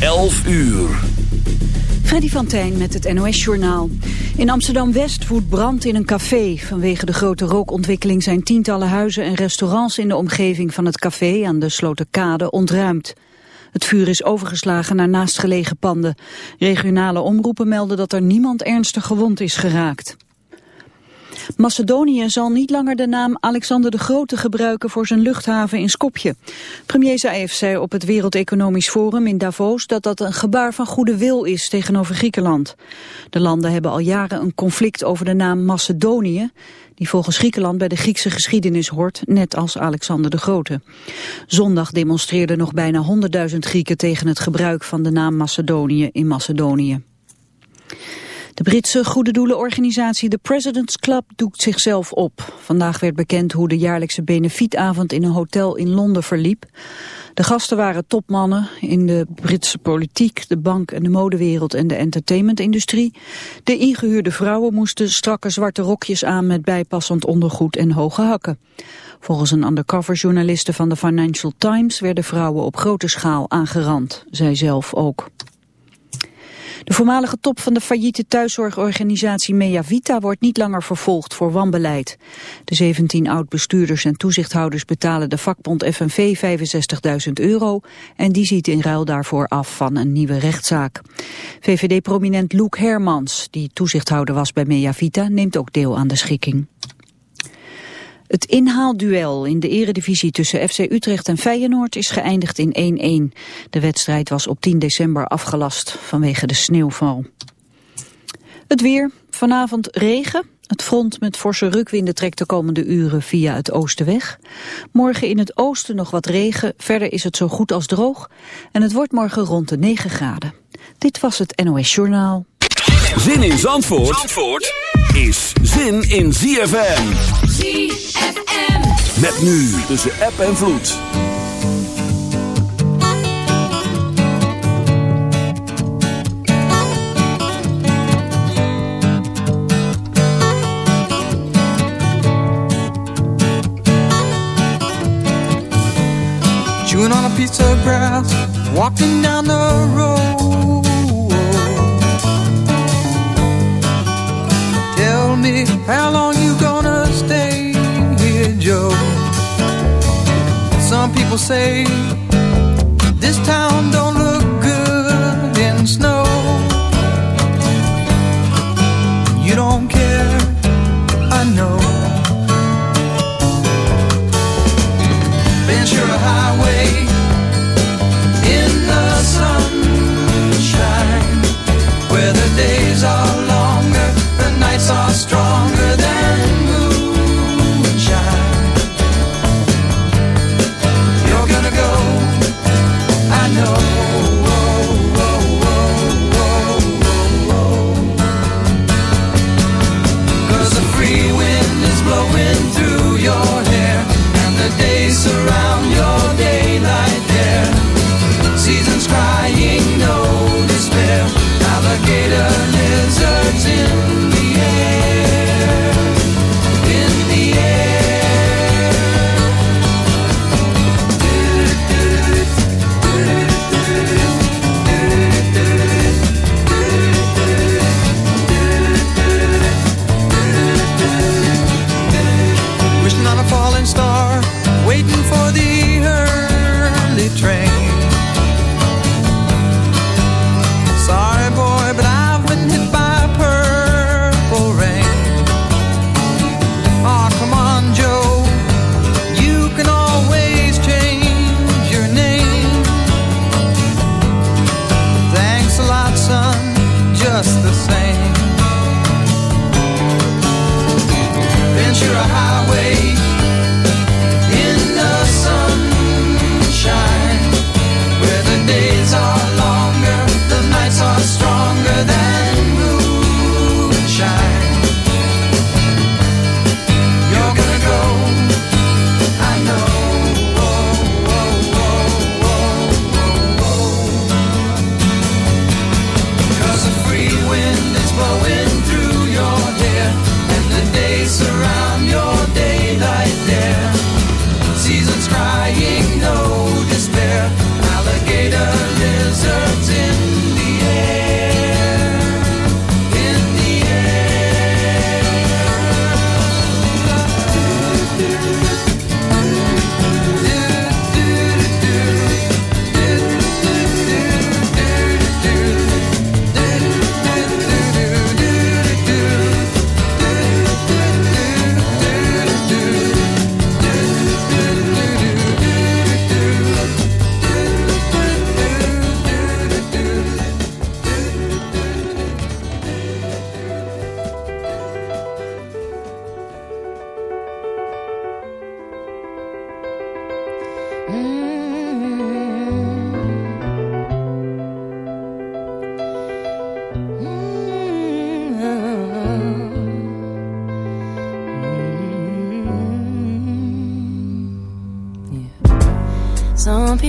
11 uur. Freddy van Tijn met het NOS-journaal. In Amsterdam-West woedt brand in een café. Vanwege de grote rookontwikkeling zijn tientallen huizen en restaurants in de omgeving van het café aan de Sloterkade ontruimd. Het vuur is overgeslagen naar naastgelegen panden. Regionale omroepen melden dat er niemand ernstig gewond is geraakt. Macedonië zal niet langer de naam Alexander de Grote gebruiken voor zijn luchthaven in Skopje. Premier Zaev zei op het Wereld Economisch Forum in Davos dat dat een gebaar van goede wil is tegenover Griekenland. De landen hebben al jaren een conflict over de naam Macedonië, die volgens Griekenland bij de Griekse geschiedenis hoort, net als Alexander de Grote. Zondag demonstreerden nog bijna 100.000 Grieken tegen het gebruik van de naam Macedonië in Macedonië. De Britse goede doelenorganisatie The President's Club doekt zichzelf op. Vandaag werd bekend hoe de jaarlijkse benefietavond in een hotel in Londen verliep. De gasten waren topmannen in de Britse politiek, de bank- en de modewereld en de entertainmentindustrie. De ingehuurde vrouwen moesten strakke zwarte rokjes aan met bijpassend ondergoed en hoge hakken. Volgens een undercover journaliste van de Financial Times werden vrouwen op grote schaal aangerand, zij zelf ook. De voormalige top van de failliete thuiszorgorganisatie Mea Vita wordt niet langer vervolgd voor wanbeleid. De 17 oud-bestuurders en toezichthouders betalen de vakbond FNV 65.000 euro en die ziet in ruil daarvoor af van een nieuwe rechtszaak. VVD-prominent Loek Hermans, die toezichthouder was bij Mea Vita, neemt ook deel aan de schikking. Het inhaalduel in de eredivisie tussen FC Utrecht en Feyenoord is geëindigd in 1-1. De wedstrijd was op 10 december afgelast vanwege de sneeuwval. Het weer, vanavond regen. Het front met forse rukwinden trekt de komende uren via het oosten weg. Morgen in het oosten nog wat regen, verder is het zo goed als droog. En het wordt morgen rond de 9 graden. Dit was het NOS Journaal. Zin in Zandvoort, Zandvoort is zin in ZFM. ZFM. Met nu tussen app en vloed. Chewing on a piece of grass, walking down the road. How long you gonna stay here, Joe. Some people say this town don't look good in snow.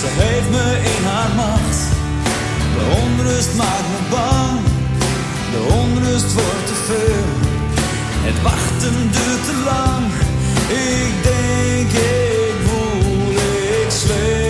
ze heeft me in haar macht. De onrust maakt me bang, de onrust wordt te veel. Het wachten duurt te lang, ik denk ik voel, ik zweef.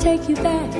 Take you back.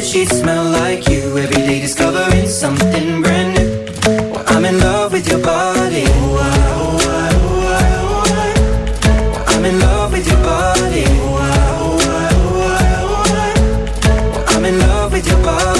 bed sheets smell like you. Every day discovering something brand new. Well, I'm in love with your body. Oh, I, oh, I, oh, I, oh, I. Well, I'm in love with your body. Oh, I, oh, I, oh, I, oh, I. Well, I'm in love with your body.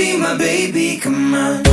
be my baby, come on.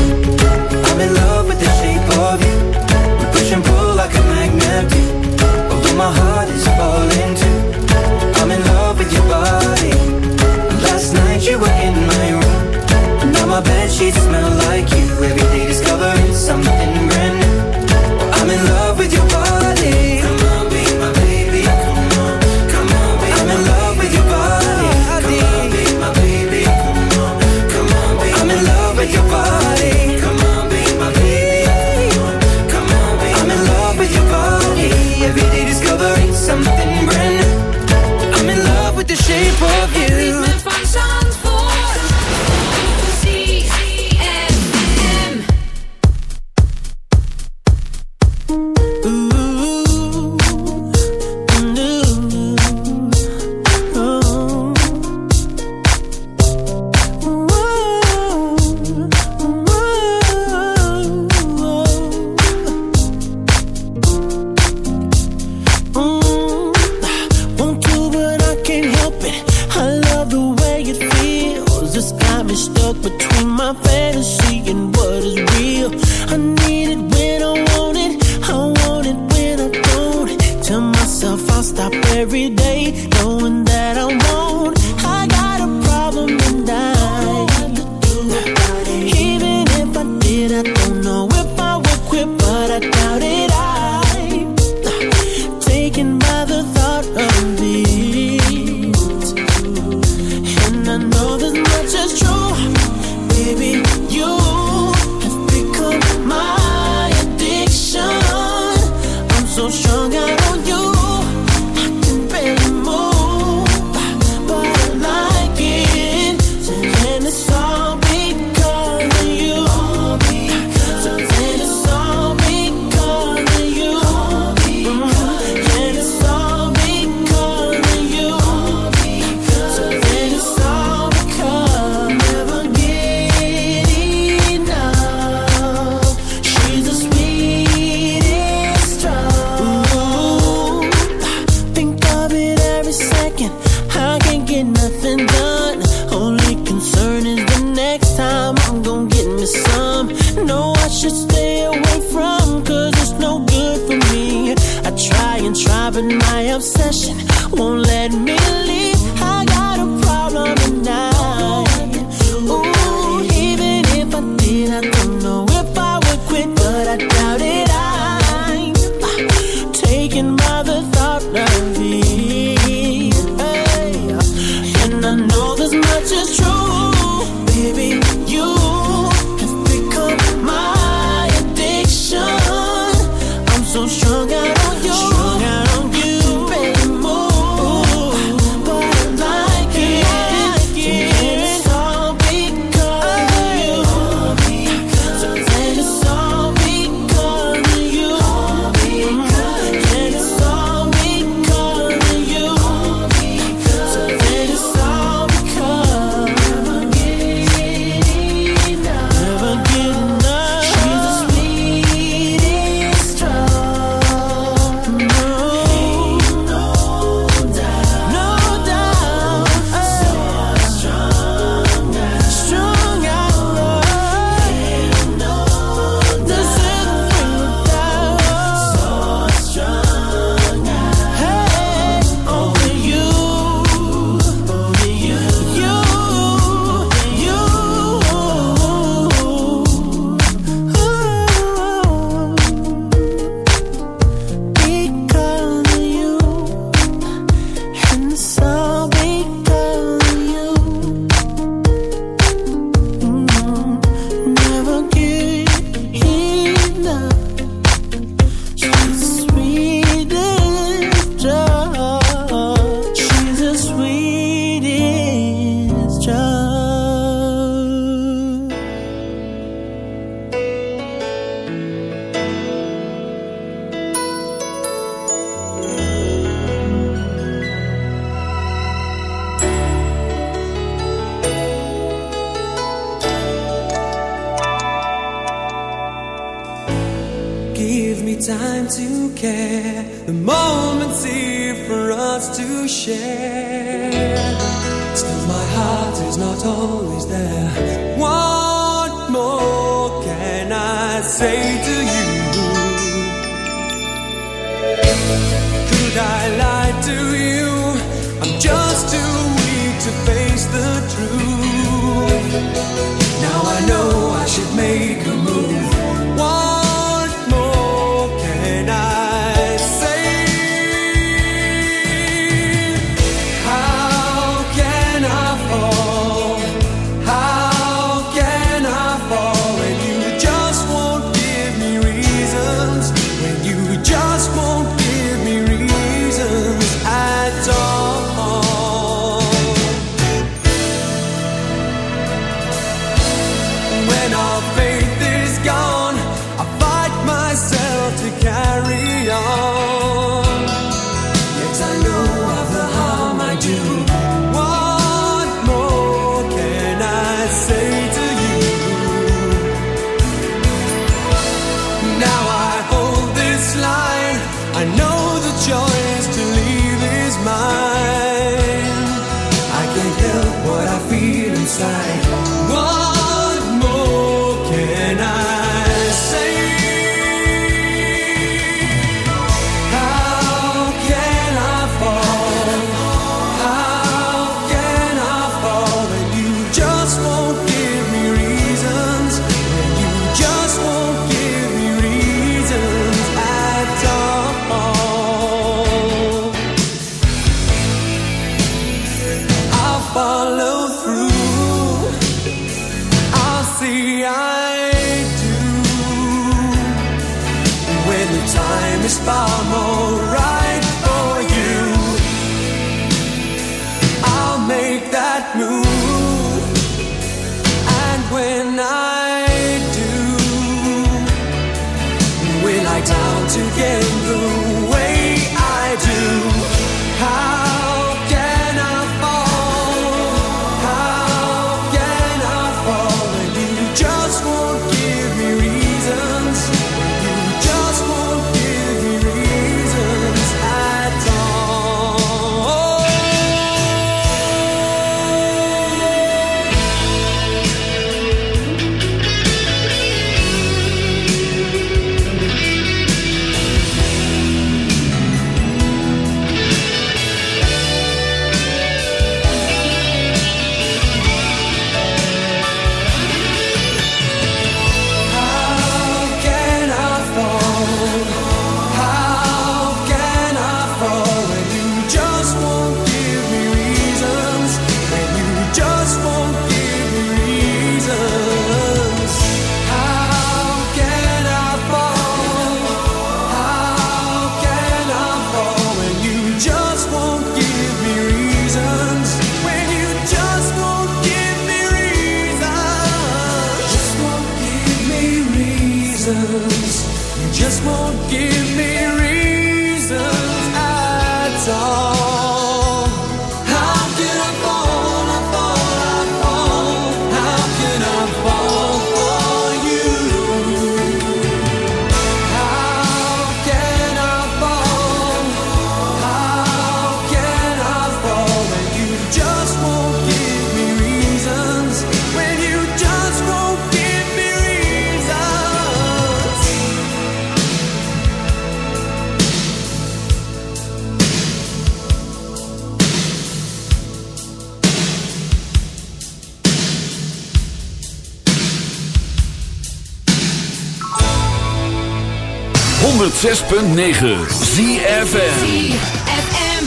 106.9 ZFN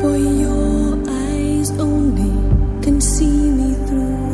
For your eyes only can see me through.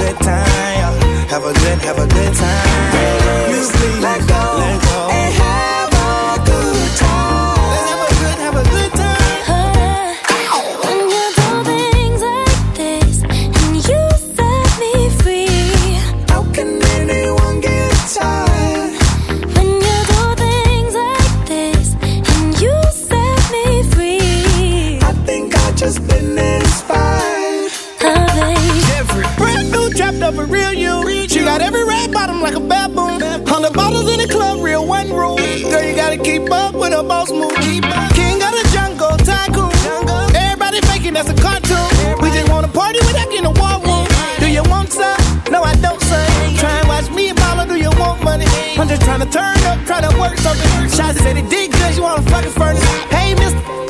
good time. Have a good, have a good time. Music, let go, let go. Girl, you were in a war room. Do you want some? No, I don't, son. Try and watch me and mama, do you want money? I'm just trying to turn up, try to work something. Shots said it did good, you wanna fucking furnace. Hey, mister.